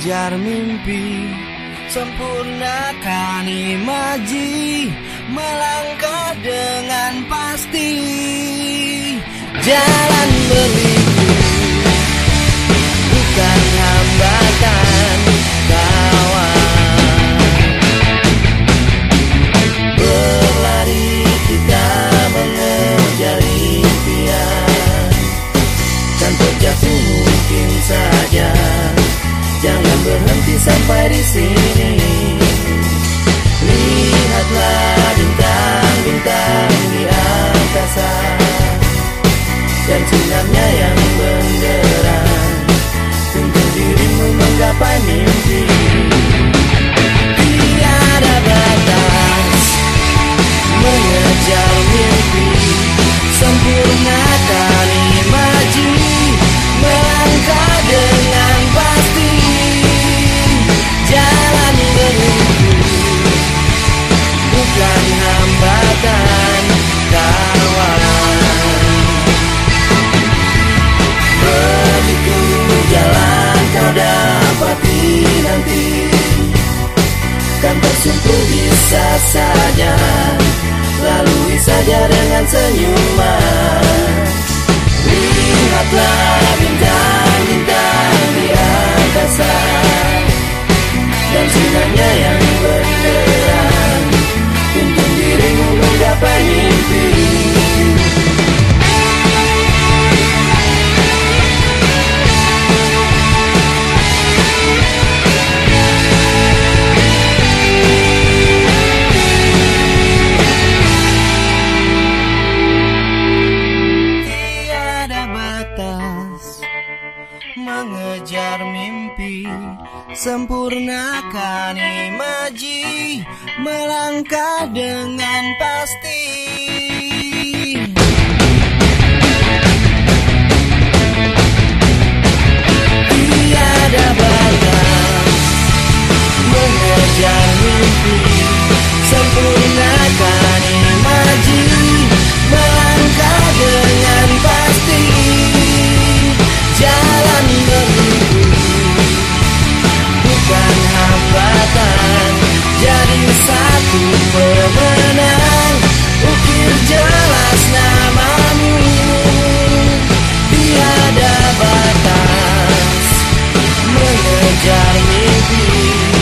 mengejar mimpi Sempurnakan imaji Melangkah dengan pasti di sini Lihatlah bintang-bintang di angkasa Dan sinarnya yang benderang Untuk dirimu menggapai mimpi nanti Kan tersentuh bisa saja Lalui saja dengan senyuman. Lihatlah bintang-bintang di angkasa Dan sinarnya yang Mengejar mimpi Sempurnakan imaji Melangkah dengan pasti familiar, darling, it.